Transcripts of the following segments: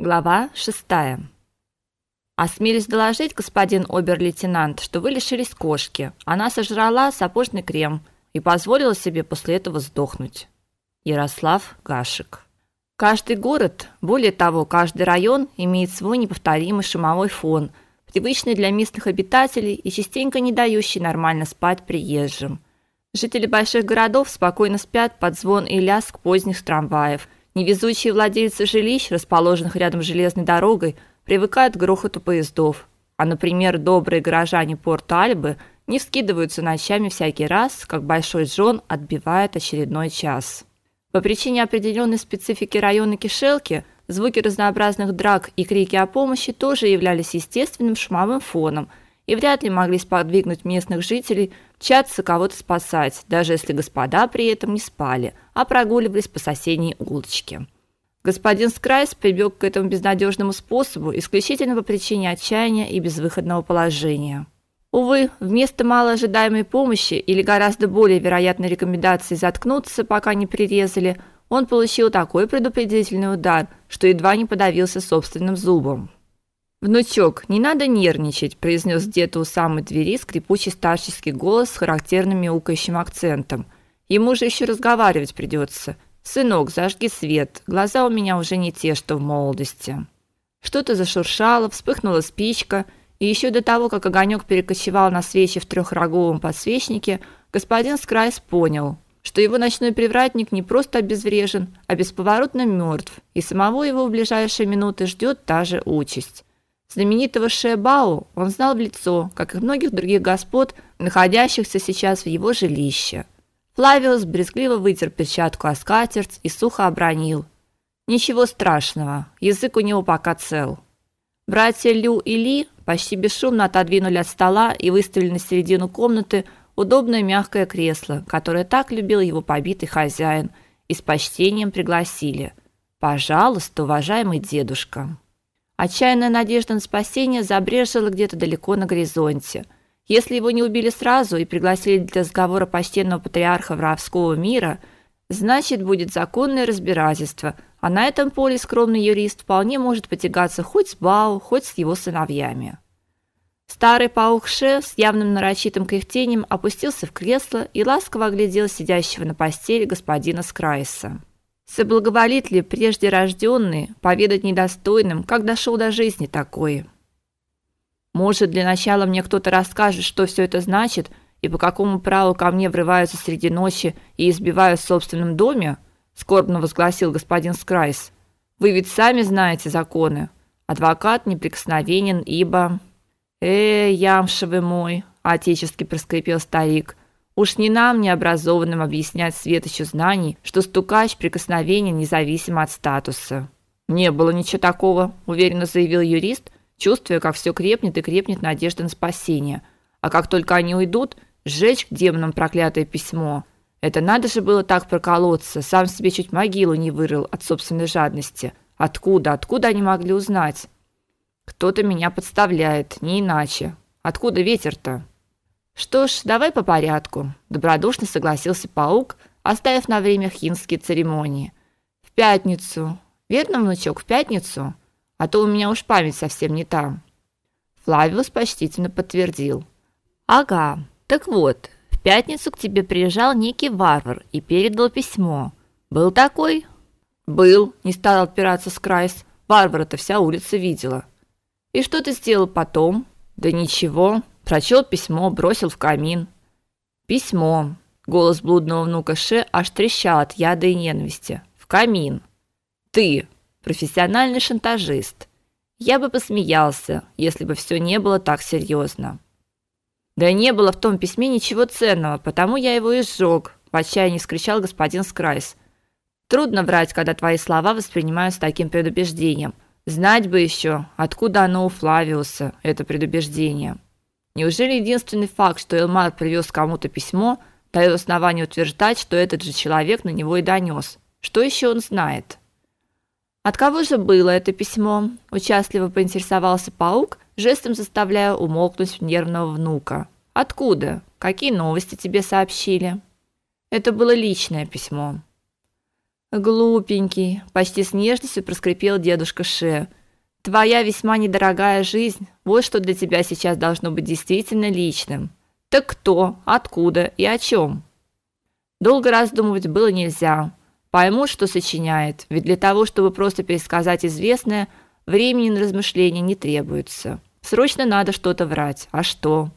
Глава 6. Осмелюсь доложить, господин обер-лейтенант, что вы лишились кошки. Она сожрала сапожный крем и позволила себе после этого сдохнуть. Ярослав Гашек. Каждый город, более того, каждый район имеет свой неповторимый шумовой фон, привычный для местных обитателей и частенько не дающий нормально спать приезжим. Жители больших городов спокойно спят под звон и лязг поздних трамваев – Невезучие владельцы жилищ, расположенных рядом с железной дорогой, привыкают к грохоту поездов. А, например, добрые горожане Порт-Альбы не вскидываются ночами всякий раз, как Большой Джон отбивает очередной час. По причине определенной специфики района Кишелки, звуки разнообразных драк и крики о помощи тоже являлись естественным шумовым фоном и вряд ли могли сподвигнуть местных жителей мчаться кого-то спасать, даже если господа при этом не спали, а прогуливались по соседней улочке. Господин Скрайс прибег к этому безнадежному способу исключительно по причине отчаяния и безвыходного положения. Увы, вместо малоожидаемой помощи или гораздо более вероятной рекомендации заткнуться, пока не прирезали, он получил такой предупредительный удар, что едва не подавился собственным зубом. «Внучок, не надо нервничать», – произнес где-то у самой двери скрипучий старческий голос с характерным мяукающим акцентом. «Ему же еще разговаривать придется. Сынок, зажги свет, глаза у меня уже не те, что в молодости». Что-то зашуршало, вспыхнула спичка, и еще до того, как огонек перекочевал на свечи в трехроговом подсвечнике, господин Скрайс понял, что его ночной привратник не просто обезврежен, а бесповоротно мертв, и самого его в ближайшие минуты ждет та же участь. Знаменитого Шебау он знал в лицо, как и многих других господ, находящихся сейчас в его жилище. Флавиус брезгливо вытер перчатку о скатерть и сухо обронил: "Ничего страшного, язык у него пока цел". Братья Лю и Ли почти бесшумно отодвинули от стола и выставили на середину комнаты удобное мягкое кресло, которое так любил его побитый хозяин, и с почтением пригласили: "Пожалуйста, уважаемый дедушка". Отчаянная надежда на спасение забрежила где-то далеко на горизонте. Если его не убили сразу и пригласили для разговора почтенного патриарха воровского мира, значит, будет законное разбирательство, а на этом поле скромный юрист вполне может потягаться хоть с Бау, хоть с его сыновьями. Старый паук Ше с явным нарочитым кряхтением опустился в кресло и ласково оглядел сидящего на постели господина Скрайса. Соблаговолит ли прежде рожденный поведать недостойным, как дошел до жизни такой? Может, для начала мне кто-то расскажет, что все это значит и по какому праву ко мне врываются среди ночи и избивают в собственном доме? скорбно возгласил господин Скрайс. Вы ведь сами знаете законы. Адвокат неприкосновенен, ибо Э, яшмовый мой, отечески проскрипел старик. Уж не нам, необразованным, объяснять светочу знаний, что стукач прикосновенен независимо от статуса. Не было ничего такого, уверенно заявил юрист, чувствуя, как все крепнет и крепнет надежда на спасение. А как только они уйдут, сжечь к демонам проклятое письмо. Это надо же было так проколоться, сам себе чуть могилу не вырыл от собственной жадности. Откуда, откуда они могли узнать? Кто-то меня подставляет, не иначе. Откуда ветер-то? Что ж, давай по порядку, добродушно согласился паук, оставив на время хинские церемонии. В пятницу. Верно, внучок, в пятницу, а то у меня уж память совсем не та. Флавиус почтительно подтвердил. Ага. Так вот, в пятницу к тебе приезжал некий варвар и передал письмо. Был такой? Был, не стал отпираться Скрайс. Варвара-то вся улица видела. И что ты сделал потом? Да ничего, Прочел письмо, бросил в камин. Письмо. Голос блудного внука Ше аж трещал от яда и ненависти. В камин. Ты профессиональный шантажист. Я бы посмеялся, если бы все не было так серьезно. Да не было в том письме ничего ценного, потому я его и сжег, в отчаянии вскричал господин Скрайс. Трудно врать, когда твои слова воспринимают с таким предубеждением. Знать бы еще, откуда оно у Флавиуса, это предубеждение. Неужели единственный факт, что Элмар привез кому-то письмо, дает основание утверждать, что этот же человек на него и донес? Что еще он знает? От кого же было это письмо? Участливо поинтересовался паук, жестом заставляя умолкнуть нервного внука. Откуда? Какие новости тебе сообщили? Это было личное письмо. Глупенький, почти с нежностью проскрипел дедушка Ше. Твоя весьма недорогая жизнь, вот что для тебя сейчас должно быть действительно личным. Так кто, откуда и о чем? Долго раздумывать было нельзя. Поймут, что сочиняет, ведь для того, чтобы просто пересказать известное, времени на размышления не требуется. Срочно надо что-то врать. А что?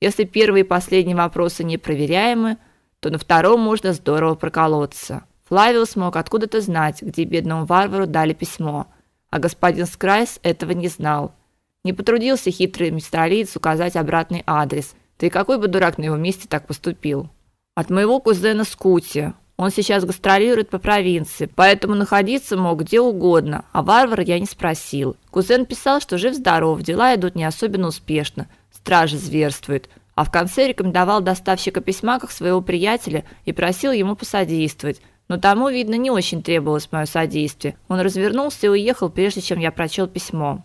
Если первый и последний вопросы непроверяемы, то на втором можно здорово проколоться. Флавиус мог откуда-то знать, где бедному варвару дали письмо, а господин Скрайс этого не знал. Не потрудился хитрый мистралиец указать обратный адрес. Да и какой бы дурак на его месте так поступил? От моего кузена Скути. Он сейчас гастролирует по провинции, поэтому находиться мог где угодно, а варвара я не спросил. Кузен писал, что жив-здоров, дела идут не особенно успешно, стражи зверствуют, а в конце рекомендовал доставщика письма как своего приятеля и просил ему посодействовать. Но тому, видно, не очень требовалось мое содействие. Он развернулся и уехал, прежде чем я прочел письмо.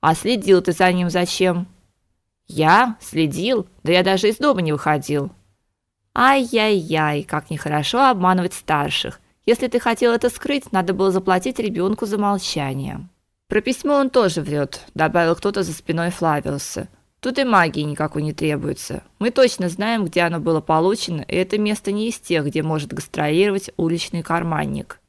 А следил ты за ним зачем? Я следил? Да я даже из дома не выходил. Ай-яй-яй, как нехорошо обманывать старших. Если ты хотел это скрыть, надо было заплатить ребенку за молчание. Про письмо он тоже врет, добавил кто-то за спиной Флавиуса. Тут и магии никакой не требуется. Мы точно знаем, где оно было получено, и это место не из тех, где может гастролировать уличный карманник.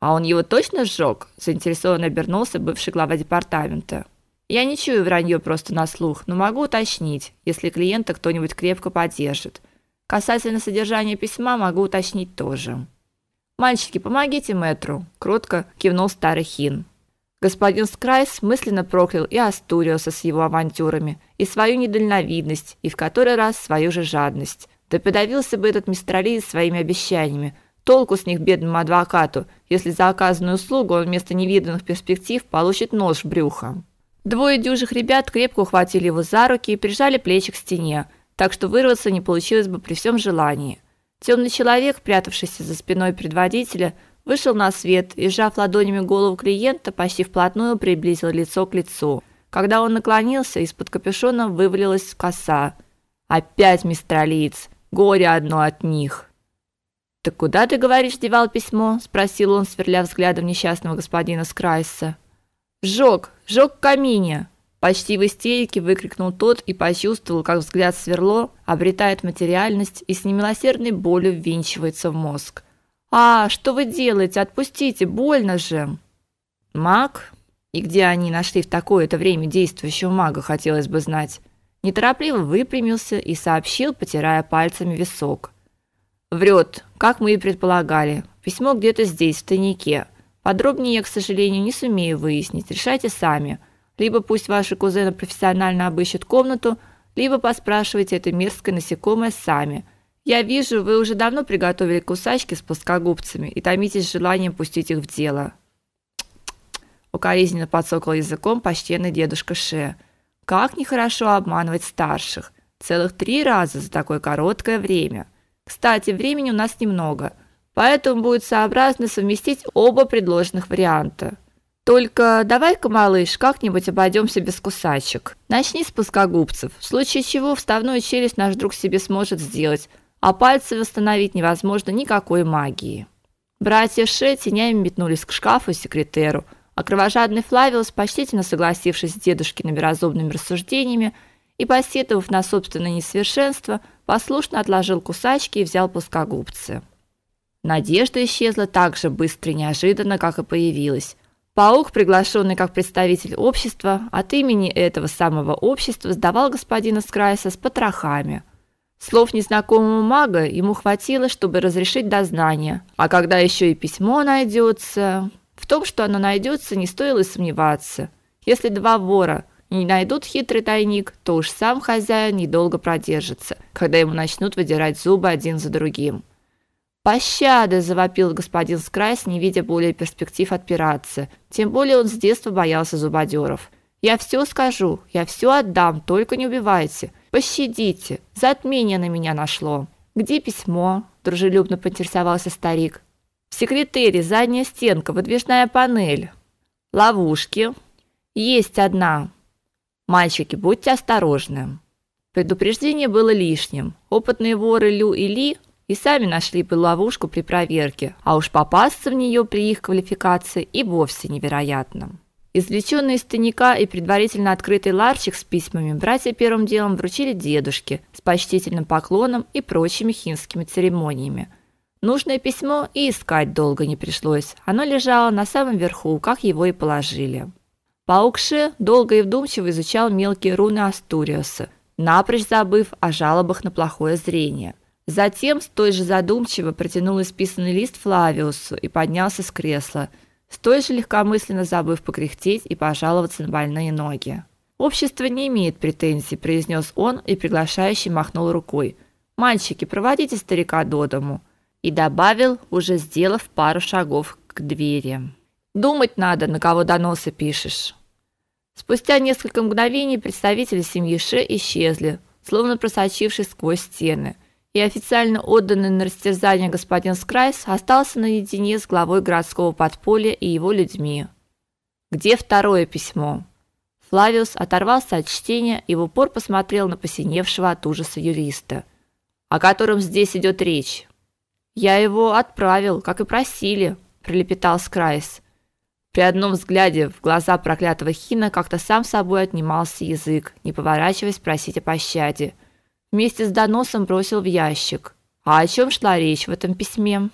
А он его точно сжег? заинтересованно обернулся бывший глава департамента. Я не чую вранье просто на слух, но могу уточнить, если клиента кто-нибудь крепко поддержит. Касательно содержания письма могу уточнить тоже. Мальчики, помогите мэтру, кротко кивнул старый хин. Господин Скрайс мысленно проклял и Астуриоса с его авантюрами, и свою недальновидность, и в который раз свою же жадность. Да подавился бы этот мистралиец своими обещаниями. Толку с них бедному адвокату, если за оказанную услугу он вместо невиданных перспектив получит нож в брюхо. Двое дюжих ребят крепко ухватили его за руки и прижали плечи к стене, так что вырваться не получилось бы при всем желании. Темный человек, прятавшийся за спиной предводителя, вышел на свет и, сжав ладонями голову клиента, почти вплотную приблизил лицо к лицу. Когда он наклонился, из-под капюшона вывалилась коса. Опять мистралиец. Горе одно от них. «Так куда, ты говоришь, девал письмо?» – спросил он, сверля взглядом несчастного господина Скрайса. «Сжег! Сжег в камине!» Почти в истерике выкрикнул тот и почувствовал, как взгляд сверло обретает материальность и с немилосердной болью ввинчивается в мозг. «А, что вы делаете? Отпустите, больно же!» Маг? И где они нашли в такое-то время действующего мага, хотелось бы знать. Неторопливо выпрямился и сообщил, потирая пальцами висок. Врет, как мы и предполагали. Письмо где-то здесь, в тайнике. Подробнее я, к сожалению, не сумею выяснить. Решайте сами. Либо пусть ваши кузены профессионально обыщут комнату, либо поспрашивайте это мерзкое насекомое сами. Я вижу, вы уже давно приготовили кусачки с плоскогубцами и томитесь желанием пустить их в дело. Укоризненно подсокал языком почтенный дедушка Ше. Как нехорошо обманывать старших. Целых три раза за такое короткое время. Кстати, времени у нас немного, поэтому будет сообразно совместить оба предложенных варианта. Только давай-ка, малыш, как-нибудь обойдемся без кусачек. Начни с плоскогубцев, в случае чего вставную челюсть наш друг себе сможет сделать, а пальцы восстановить невозможно никакой магии. Братья Ше тенями метнулись к шкафу и секретеру, а кровожадный Флавиус, почтительно согласившись с дедушкиными разумными рассуждениями и посетовав на собственное несовершенство, послушно отложил кусачки и взял плоскогубцы. Надежда исчезла так же быстро и неожиданно, как и появилась – Паук, приглашенный как представитель общества, от имени этого самого общества сдавал господина Скрайса с потрохами. Слов незнакомого мага ему хватило, чтобы разрешить дознание, а когда еще и письмо найдется... В том, что оно найдется, не стоило сомневаться. Если два вора не найдут хитрый тайник, то уж сам хозяин недолго продержится, когда ему начнут выдирать зубы один за другим. «Пощады!» – завопил господин Скрайс, не видя более перспектив отпираться. Тем более он с детства боялся зубодеров. «Я все скажу, я все отдам, только не убивайте. Пощадите, затмение на меня нашло». «Где письмо?» – дружелюбно поинтересовался старик. «В секретере, задняя стенка, выдвижная панель». «Ловушки?» «Есть одна». «Мальчики, будьте осторожны». Предупреждение было лишним. Опытные воры Лю и Ли и сами нашли бы ловушку при проверке, а уж попасться в нее при их квалификации и вовсе невероятно. Извлеченный из тайника и предварительно открытый ларчик с письмами братья первым делом вручили дедушке с почтительным поклоном и прочими хинскими церемониями. Нужное письмо и искать долго не пришлось. Оно лежало на самом верху, как его и положили. Паукше долго и вдумчиво изучал мелкие руны Астуриуса, напрочь забыв о жалобах на плохое зрение. Затем столь же задумчиво протянул исписанный лист Флавиусу и поднялся с кресла, столь же легкомысленно забыв покряхтеть и пожаловаться на больные ноги. Общество не имеет претензий, произнес он и приглашающе махнул рукой. Мальчики, проводите старика до дому и добавил, уже сделав пару шагов к двери. Думать надо, на кого доносы пишешь. Спустя несколько мгновений представители семьи Ше исчезли, словно просочившись сквозь стены, и официально отданный на растерзание господин Скрайс остался наедине с главой городского подполья и его людьми. Где второе письмо? Флавиус оторвался от чтения и в упор посмотрел на посиневшего от ужаса юриста, о котором здесь идет речь. Я его отправил, как и просили, пролепетал Скрайс. При одном взгляде в глаза проклятого Хина как-то сам собой отнимался язык, не поворачиваясь просить о пощаде. Вместе с доносом бросил в ящик. А о чем шла речь в этом письме?